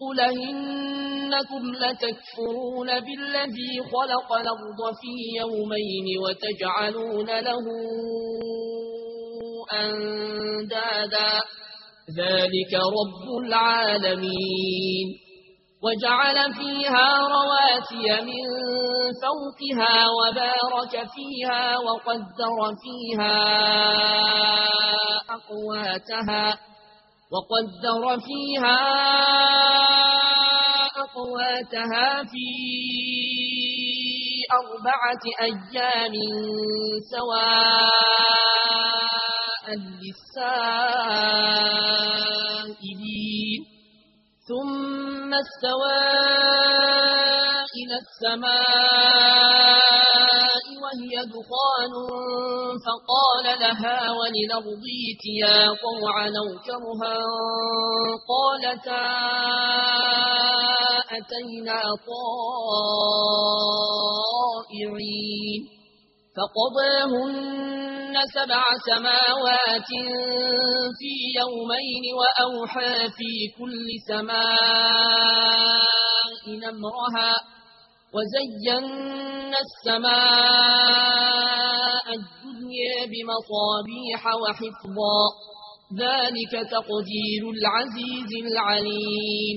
قل إنكم لتكفرون بالذي خلق الأرض في يومين وتجعلون له أندادا ذلك رب العالمين وجعل فيها رواتي من فوقها وبارك فيها وقدر فيها أقواتها وقدر فيها أقواتها في أربعة أيام سواء للسائلين ثم استوى إلى السماء وهي دخان فقال لها وللأرض يا طوعا أو قالتا أتينا طائعين فقضاهن سبع سماوات في يومين وأوحى في كل سماء نمرها وزينا السماء الدنيا بمصابيح وحفظا ذلك تقدير العزيز العليم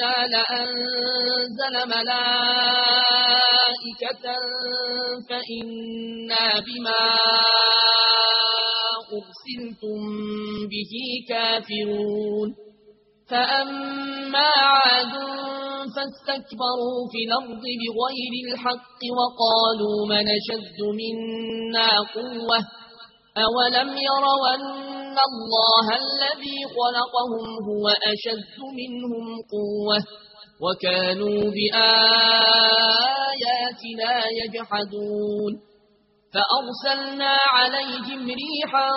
ربنا لأنزل ملائكة فإنا بما أرسلتم به كافرون فأما عاد فاستكبروا في الأرض بغير الحق وقالوا من منا قوة أولم ان الله الذي خلقهم هو اشد منهم قوه وكانوا باياتنا يجحدون فأرسلنا عليهم ريحا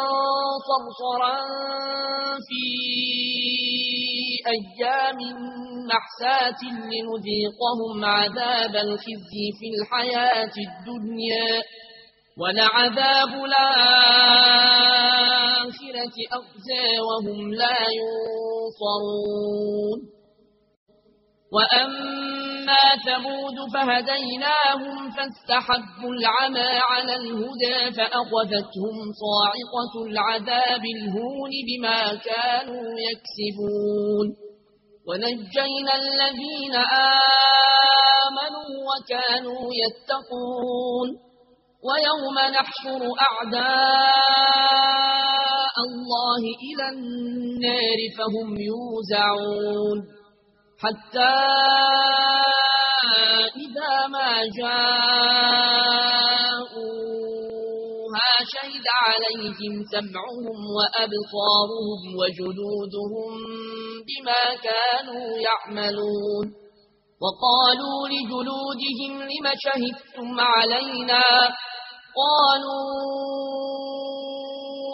صرصرا في أيام نحسات لنذيقهم عذاب الخزي في الحياة الدنيا ولعذاب الآخرة السماوات أغزى وهم لا ينصرون وأما ثمود فهديناهم فاستحبوا العمى على الهدى فأخذتهم صاعقة العذاب الهون بما كانوا يكسبون ونجينا الذين آمنوا وكانوا يتقون ويوم نحشر أعداء الله إلى النار فهم يوزعون. حتى إذا ما جاءوها شهد عليهم سمعهم وأبطارهم وجلودهم بما كانوا يعملون. وقالوا لجلودهم لم شهدتم علينا؟ قالوا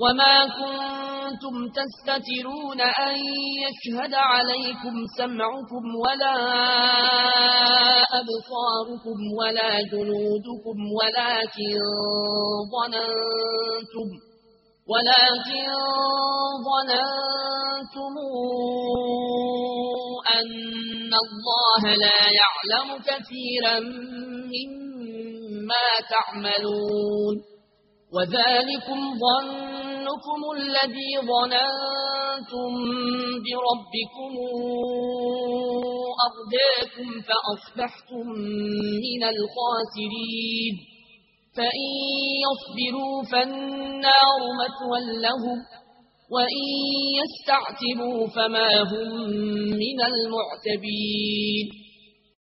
وما كنتم تستترون أن يشهد عليكم سمعكم ولا أبصاركم ولا جنودكم ولكن ظننتم ولكن ظننتم أن الله لا يعلم كثيرا مما تعملون وذلكم ظنكم الذي ظننتم بربكم أرداكم فأصبحتم من الخاسرين. فإن يصبروا فالنار متوى لهم وإن يستعتبوا فما هم من المعتبين.